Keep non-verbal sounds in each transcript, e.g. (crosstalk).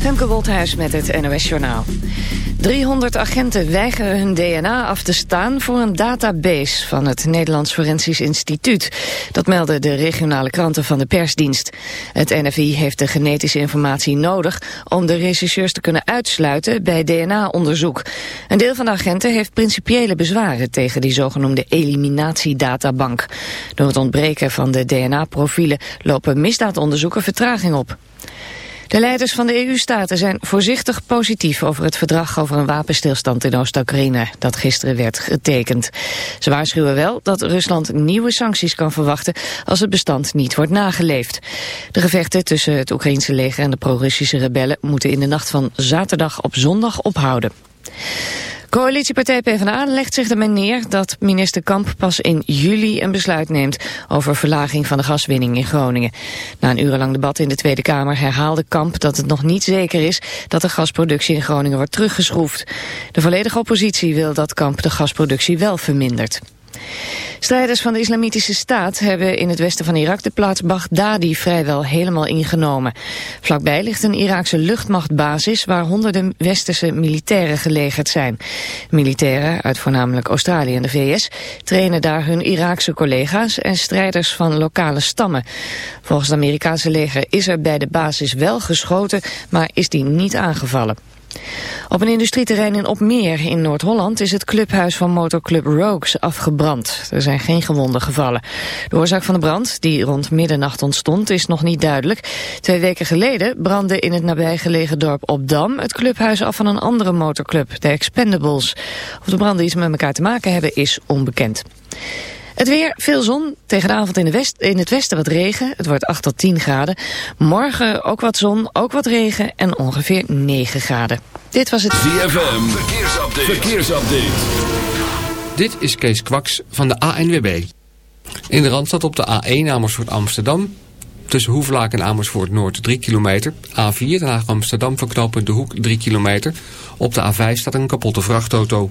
Femke Wolthuis met het NOS Journaal. 300 agenten weigeren hun DNA af te staan voor een database van het Nederlands Forensisch Instituut. Dat melden de regionale kranten van de persdienst. Het NFI heeft de genetische informatie nodig om de rechercheurs te kunnen uitsluiten bij DNA-onderzoek. Een deel van de agenten heeft principiële bezwaren tegen die zogenoemde eliminatiedatabank. Door het ontbreken van de DNA-profielen lopen misdaadonderzoeken vertraging op. De leiders van de EU-staten zijn voorzichtig positief over het verdrag over een wapenstilstand in Oost-Oekraïne dat gisteren werd getekend. Ze waarschuwen wel dat Rusland nieuwe sancties kan verwachten als het bestand niet wordt nageleefd. De gevechten tussen het Oekraïnse leger en de pro-Russische rebellen moeten in de nacht van zaterdag op zondag ophouden. Coalitiepartij PvdA legt zich ermee neer dat minister Kamp pas in juli een besluit neemt over verlaging van de gaswinning in Groningen. Na een urenlang debat in de Tweede Kamer herhaalde Kamp dat het nog niet zeker is dat de gasproductie in Groningen wordt teruggeschroefd. De volledige oppositie wil dat Kamp de gasproductie wel vermindert. Strijders van de Islamitische Staat hebben in het westen van Irak de plaats Baghdadi vrijwel helemaal ingenomen. Vlakbij ligt een Iraakse luchtmachtbasis waar honderden westerse militairen gelegerd zijn. Militairen uit voornamelijk Australië en de VS trainen daar hun Iraakse collega's en strijders van lokale stammen. Volgens het Amerikaanse leger is er bij de basis wel geschoten, maar is die niet aangevallen. Op een industrieterrein in Opmeer in Noord-Holland is het clubhuis van motorclub Rogues afgebrand. Er zijn geen gewonden gevallen. De oorzaak van de brand, die rond middernacht ontstond, is nog niet duidelijk. Twee weken geleden brandde in het nabijgelegen dorp Opdam het clubhuis af van een andere motorclub, de Expendables. Of de branden iets met elkaar te maken hebben is onbekend. Het weer, veel zon. Tegen de avond in, de west, in het westen wat regen. Het wordt 8 tot 10 graden. Morgen ook wat zon, ook wat regen en ongeveer 9 graden. Dit was het... ZFM, verkeersupdate. verkeersupdate. Dit is Kees Kwaks van de ANWB. In de Randstad op de A1 Amersfoort Amsterdam. Tussen Hoeflaak en Amersfoort Noord 3 kilometer. A4 Den Haag Amsterdam verknopend de hoek 3 kilometer. Op de A5 staat een kapotte vrachtauto.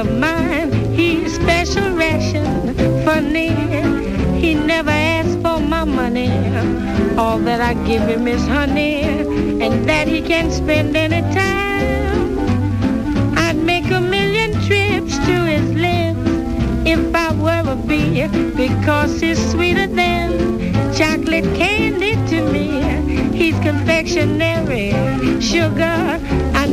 Of mine, he's special ration funny. He never asks for my money. All that I give him is honey, and that he can spend any time. I'd make a million trips to his lips if I were a bee, because he's sweeter than chocolate candy to me. He's confectionery, sugar.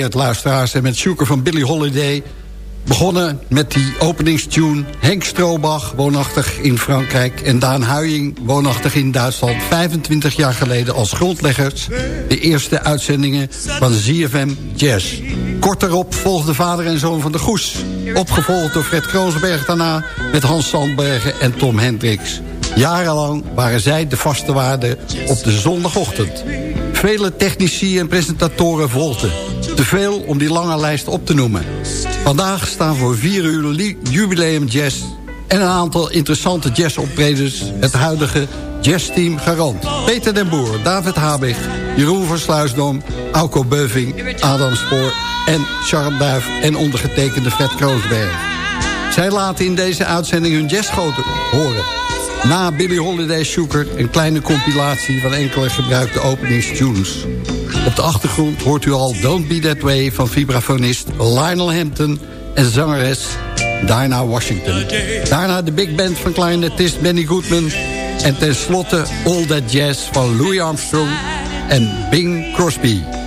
Jubileert luisteraars en met Sugar van Billy Holiday... begonnen met die openingstune Henk Stroobach, woonachtig in Frankrijk... en Daan Huying, woonachtig in Duitsland... 25 jaar geleden als grondleggers... de eerste uitzendingen van ZFM Jazz. Kort daarop volgde vader en zoon van de Goes... opgevolgd door Fred Kroonsberg daarna... met Hans Sandbergen en Tom Hendricks... Jarenlang waren zij de vaste waarde op de zondagochtend. Vele technici en presentatoren volgden. Te veel om die lange lijst op te noemen. Vandaag staan voor vier uur jubileum jazz... en een aantal interessante jazzoptredens... het huidige jazzteam garant. Peter den Boer, David Habig, Jeroen van Sluisdom... Auko Beuving, Adam Spoor en Charles Duif... en ondergetekende Fred Kroosberg. Zij laten in deze uitzending hun jazzgoten horen... Na Billy Holiday Shooker een kleine compilatie van enkele gebruikte openingstunes. Op de achtergrond hoort u al Don't Be That Way van vibrafonist Lionel Hampton en zangeres Dinah Washington. Daarna de big band van clarinetist Benny Goodman en tenslotte All That Jazz van Louis Armstrong en Bing Crosby.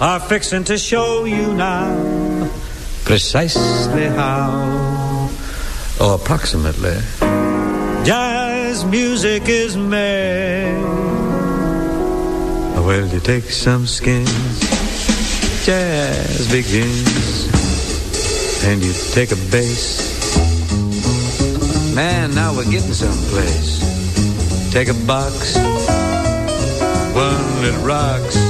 Are fixing to show you now precisely how, or approximately, jazz music is made. Well, you take some skins, jazz begins, and you take a bass. Man, now we're getting someplace. Take a box, one that rocks.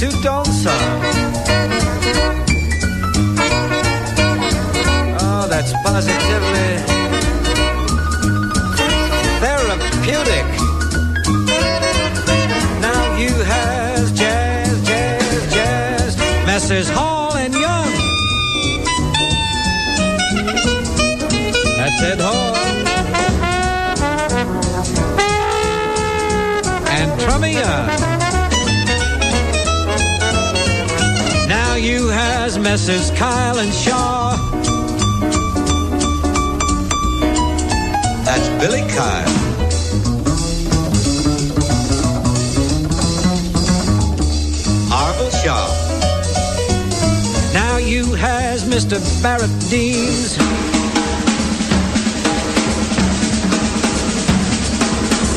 Little dansant. Oh, that's positively therapeutic. Now you have jazz, jazz, jazz. Messrs. Hall and Young. That's Ed Hall. And Trumia. Messrs. Kyle and Shaw. That's Billy Kyle. Arville Shaw. Now you has Mr. Barrett Deans.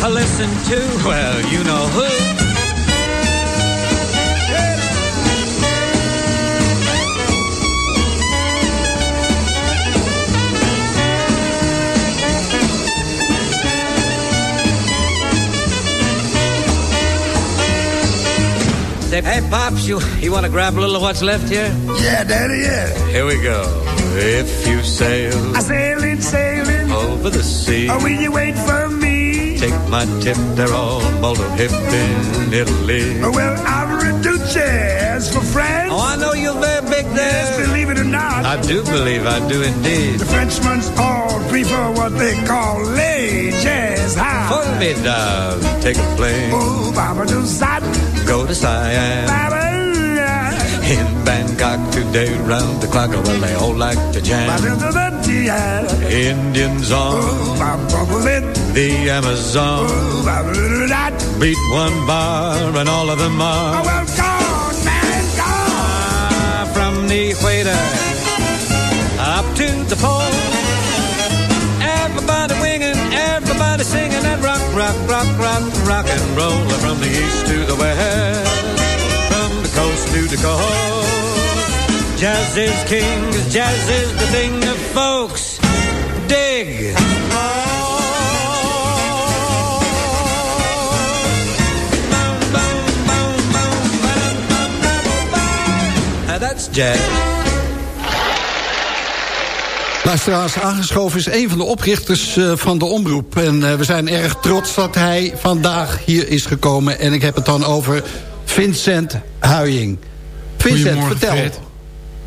I listen to, well, you know who. Say, hey, Pops, you, you want to grab a little of what's left here? Yeah, Daddy, yeah. Here we go. If you sail I sailing, sailing. over the sea, Oh, will you wait for me? take my tip, they're all Moldo hip in Italy. Oh, well, do chairs for France. Oh, I know you're very big there. Yes, believe it or not. I do believe, I do indeed. The Frenchmen's all prefer what they call les jazz high. Formidable. Take a plane, Oh, Baba do go to Siam. In Bangkok today, round the clock, well, they all like to jam. Baba do the dia. Indians on Oh, the Amazon. Oh, Baba do that. Beat one bar and all of them Oh, are well, gone, man, gone. From the equator rock, rock, rock, rock, and roll. From the east to the west, from the coast to the coast. Jazz is king, jazz is the thing of folks. Dig. Now that's jazz. Luisteraars, aangeschoven is een van de oprichters eh, van de omroep. En eh, we zijn erg trots dat hij vandaag hier is gekomen. En ik heb het dan over Vincent Huying. Vincent, vertel. Fred.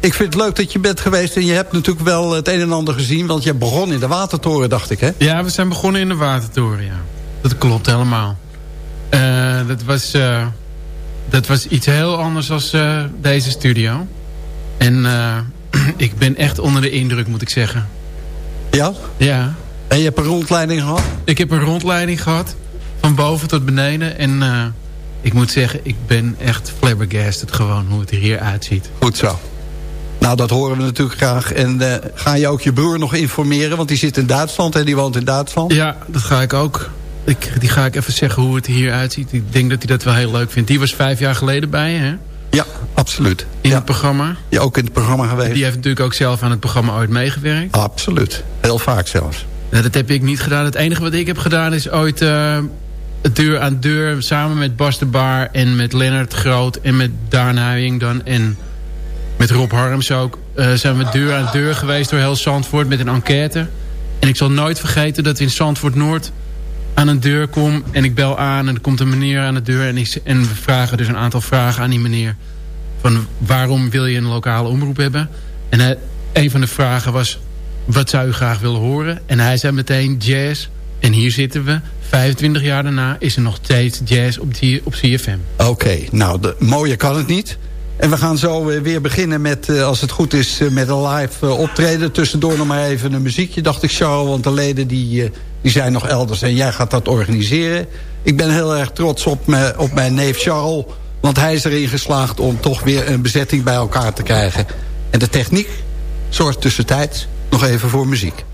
Ik vind het leuk dat je bent geweest. En je hebt natuurlijk wel het een en ander gezien. Want je begon in de Watertoren, dacht ik, hè? Ja, we zijn begonnen in de Watertoren, ja. Dat klopt helemaal. Eh, dat, was, dat was iets heel anders dan deze studio. En ik ben echt onder de indruk, moet ik zeggen. Ja? Ja. En je hebt een rondleiding gehad? Ik heb een rondleiding gehad. Van boven tot beneden. En eh, ik moet zeggen, ik ben echt flabbergasted gewoon hoe het er hier uitziet. Goed zo. Nou, dat horen we natuurlijk graag. En eh, ga je ook je broer nog informeren? Want die zit in Duitsland en die woont in Duitsland. Ja, dat ga ik ook. Ik, die ga ik even zeggen hoe het er hier uitziet. Ik denk dat hij dat wel heel leuk vindt. Die was vijf jaar geleden bij je, hè? Ja, absoluut. In ja. het programma. Ja, ook in het programma geweest. Die heeft natuurlijk ook zelf aan het programma ooit meegewerkt. Absoluut. Heel vaak zelfs. Nou, dat heb ik niet gedaan. Het enige wat ik heb gedaan is ooit uh, deur aan deur... samen met Bas de Baar en met Lennart Groot... en met Daan Huying dan en met Rob Harms ook... Uh, zijn we deur aan deur geweest door heel Zandvoort met een enquête. En ik zal nooit vergeten dat we in Zandvoort Noord... aan een deur kom en ik bel aan en er komt een meneer aan de deur en, ik, en we vragen dus een aantal vragen aan die meneer van waarom wil je een lokale omroep hebben en een van de vragen was wat zou u graag willen horen en hij zei meteen jazz en hier zitten we 25 jaar daarna is er nog steeds jazz op, die, op CFM. Oké, nou, de, mooier kan het niet. En we gaan zo eh, weer beginnen met, eh, als het goed is, eh, met een live optreden. Tussendoor nog maar even een muziekje, dacht ik, Charles. Want de leden die, die zijn nog elders en jij gaat dat organiseren. Ik ben heel erg trots op, me, op mijn neef Charles. Want hij is erin geslaagd om toch weer een bezetting bij elkaar te krijgen. En de techniek zorgt tussentijds nog even voor muziek.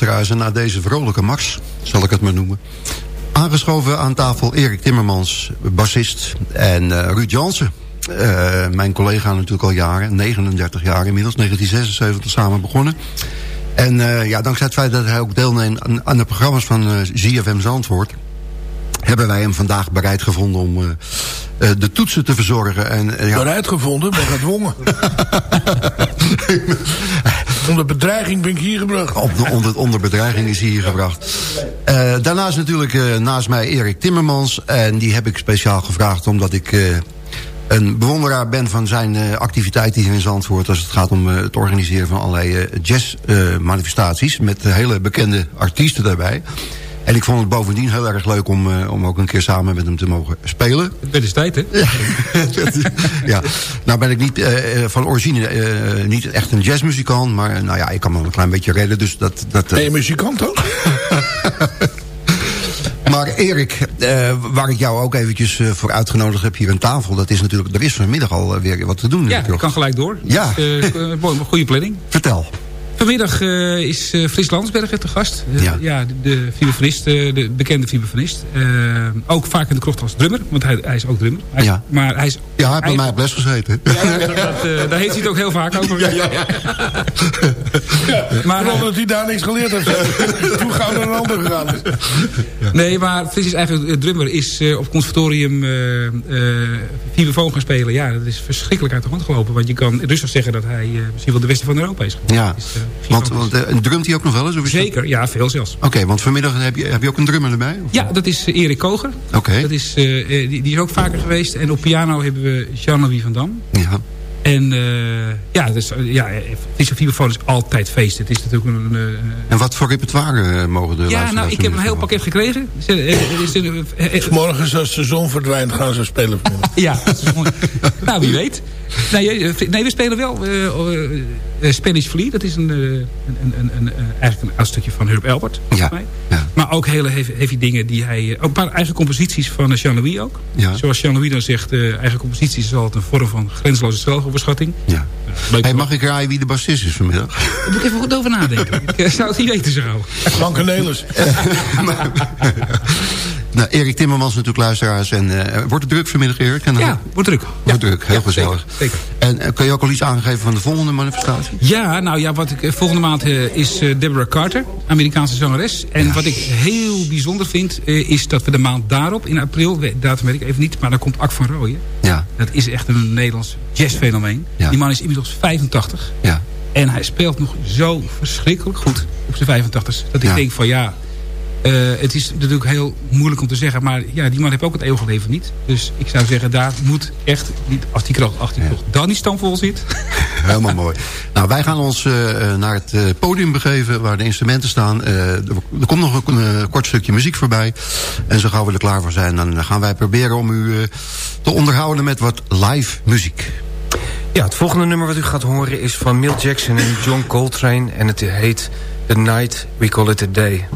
Luisteraars, en na deze vrolijke mars, zal ik het maar noemen... aangeschoven aan tafel Erik Timmermans, bassist... en uh, Ruud Jansen, uh, mijn collega natuurlijk al jaren... 39 jaar inmiddels, 1976 samen begonnen... En uh, ja, dankzij het feit dat hij ook deelneemt aan, aan de programma's van uh, ZFM Zandvoort... hebben wij hem vandaag bereid gevonden om de toetsen te verzorgen. En, ja. Bereid gevonden? Ben gedwongen. (laughs) onder bedreiging ben ik hier gebracht. Op, onder, onder bedreiging is hij hier gebracht. daarnaast natuurlijk naast mij Erik Timmermans. En die heb ik speciaal gevraagd omdat ik een bewonderaar ben van zijn activiteiten hier in Zandvoort... als het gaat om het organiseren van allerlei jazzmanifestaties... met hele bekende artiesten daarbij. En ik vond het bovendien heel erg leuk om, om ook een keer samen met hem te mogen spelen. Het is tijd, hè? (laughs) ja, nou ben ik niet van origine niet echt een jazzmuzikant... maar nou ja, ik kan me een klein beetje redden, dus dat... dat ben je muzikant ook? (laughs) Maar Erik, uh, waar ik jou ook eventjes uh, voor uitgenodigd heb hier aan tafel... dat is natuurlijk, er is vanmiddag al uh, weer wat te doen. Ja, ik kan gelijk door. Ja. Dus, (laughs) goede planning. Vertel. Vanmiddag uh, is uh, Fris Landsberger te gast. Uh, ja. ja, de vibrafonist, de bekende vibrafonist. ook vaak in de krocht als drummer, want hij, hij is ook drummer. Hij, ja. Maar hij is, ja, hij heeft bij mij op les gezeten. Ja, dat, dat, daar heeft hij het ook heel vaak over. Ja, ja, ja. maar, dat hij daar niks geleerd heeft. (laughs) Toen gaan we naar een ander gegaan. Nee, maar Fris is eigenlijk drummer. Is op het conservatorium vibrafoon gaan spelen. Ja, dat is verschrikkelijk uit de hand gelopen. Want je kan rustig zeggen dat hij misschien wel de beste van Europa is. Ja. Want, want uh, drumt hij ook nog wel eens? Zeker, dat... ja, veel zelfs. Oké, okay, want vanmiddag heb je, heb je ook een drummer erbij? Of? Ja, dat is uh, Erik Koger. Oké. Okay. Dat is, uh, die, die, is ook vaker geweest. En op piano hebben we Jean-Louis van Dam. Ja. En ja, dus, ja, Vibrafoon is altijd feest. Het is natuurlijk een... en wat voor repertoire mogen de Ja, nou, ik heb een heel pakket gekregen. Morgen als de zon verdwijnt gaan ze spelen. (laughs) ja, nou wie weet. Nee, nee, we spelen wel uh, uh, Spanish Flea. Dat is een, uh, een, een, een, eigenlijk een oud stukje van Herb Albert. Ja, ja. Maar ook hele heavy, heavy dingen die hij... Ook een paar eigen composities van Jean-Louis ook. Ja. Zoals Jean-Louis dan zegt, eigen composities is altijd een vorm van grenzeloze zelfoverschatting. Ja. Hey, mag ik raaien wie de bassist is vanmiddag? Daar moet ik even goed over nadenken. (laughs) ik zou het niet weten zo. Frank Nelis. (laughs) (laughs) Nou, Erik Timmermans natuurlijk luisteraars. En, uh, wordt het druk vanmiddag, Erik? En, ja, wordt druk. Wordt ja. druk, heel ja, gezellig. Zeker, En uh, kun je ook al iets aangeven van de volgende manifestatie? Ja, nou ja, wat ik, volgende maand is Deborah Carter, Amerikaanse zangeres. En wat ik heel bijzonder vind, is dat we de maand daarop, in april, datum weet ik even niet, maar dan komt Ak van Rooyen. Ja. Dat is echt een Nederlands jazzfenomeen. Ja. Die man is inmiddels 85. Ja. En hij speelt nog zo verschrikkelijk goed op zijn 85 Dat ik denk van ja, het is natuurlijk heel moeilijk om te zeggen. Maar ja, die man heeft ook het eeuwige leven niet. Dus ik zou zeggen, daar moet echt, niet, als die kracht, als die kracht dan niet stamvol zit. (laughs) Helemaal mooi. Nou, wij gaan ons uh, naar het podium begeven waar de instrumenten staan. Uh, er, er komt nog een uh, kort stukje muziek voorbij. En zo gauw we er klaar voor zijn, dan gaan wij proberen om u uh, te onderhouden met wat live muziek. Ja, het volgende nummer wat u gaat horen is van Milt Jackson en John Coltrane. En het heet The Night We Call It A Day.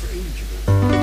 Wel even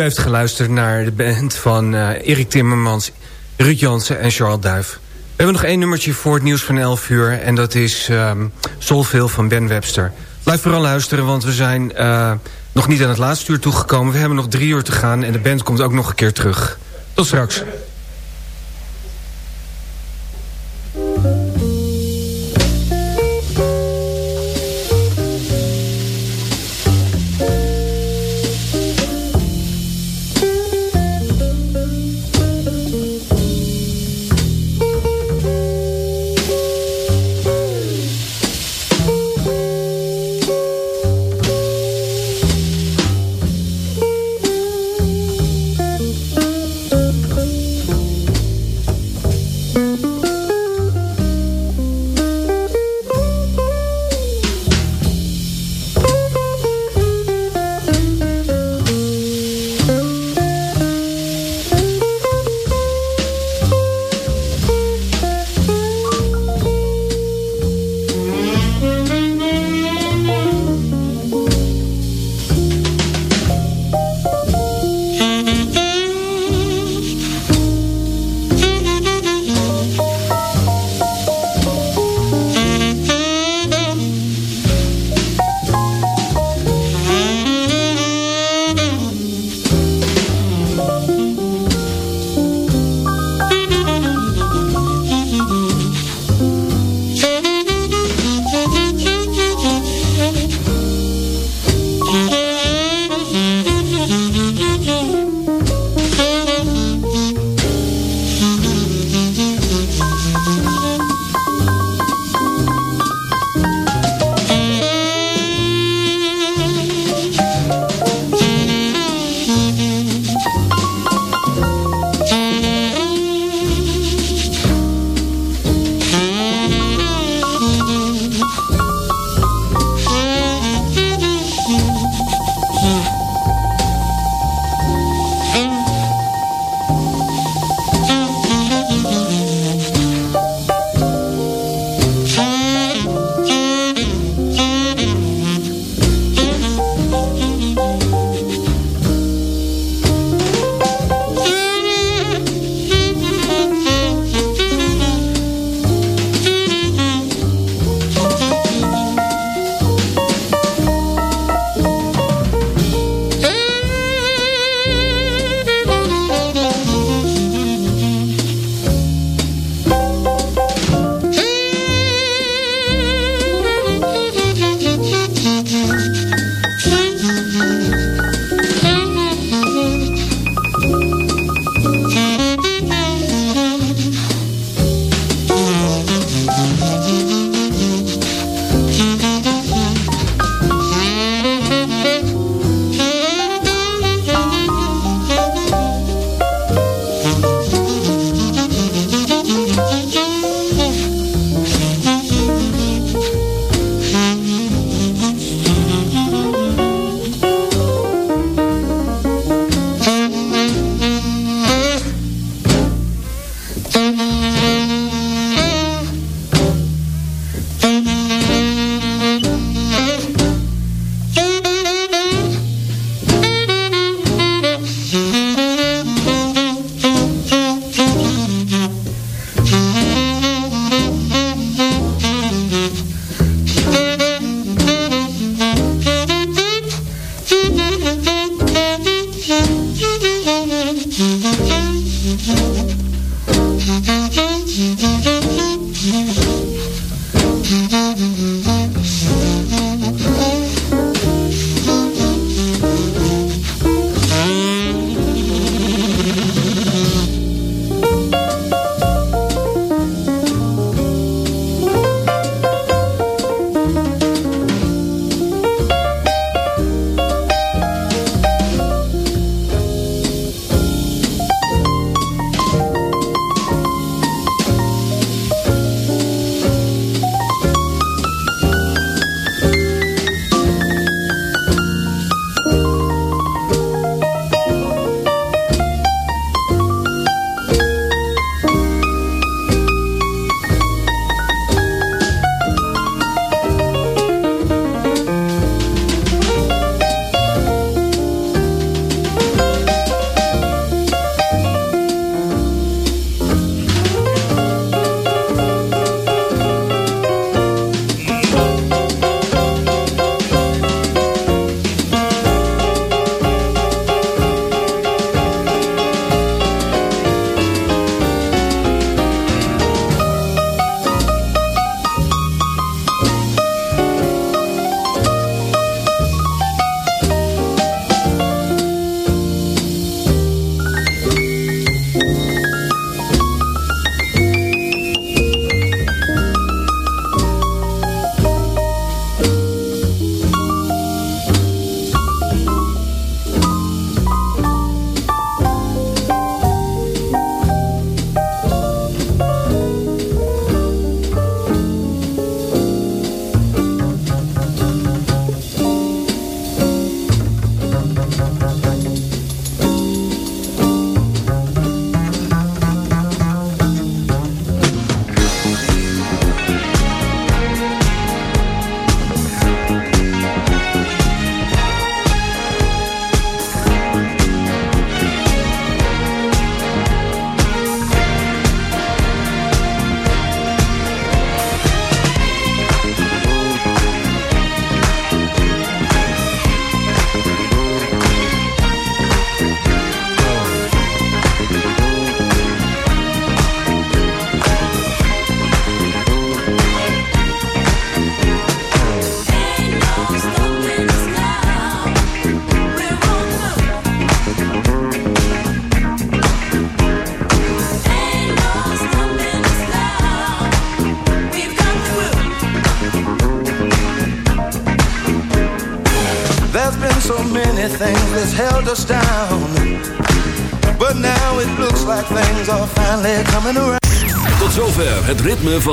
U heeft geluisterd naar de band van uh, Erik Timmermans, Ruud Jansen en Charles Duif. We hebben nog één nummertje voor het nieuws van 11 uur... en dat is um, van Ben Webster. Blijf vooral luisteren, want we zijn uh, nog niet aan het laatste uur toegekomen. We hebben nog drie uur te gaan en de band komt ook nog een keer terug. Tot straks. Mm-hmm.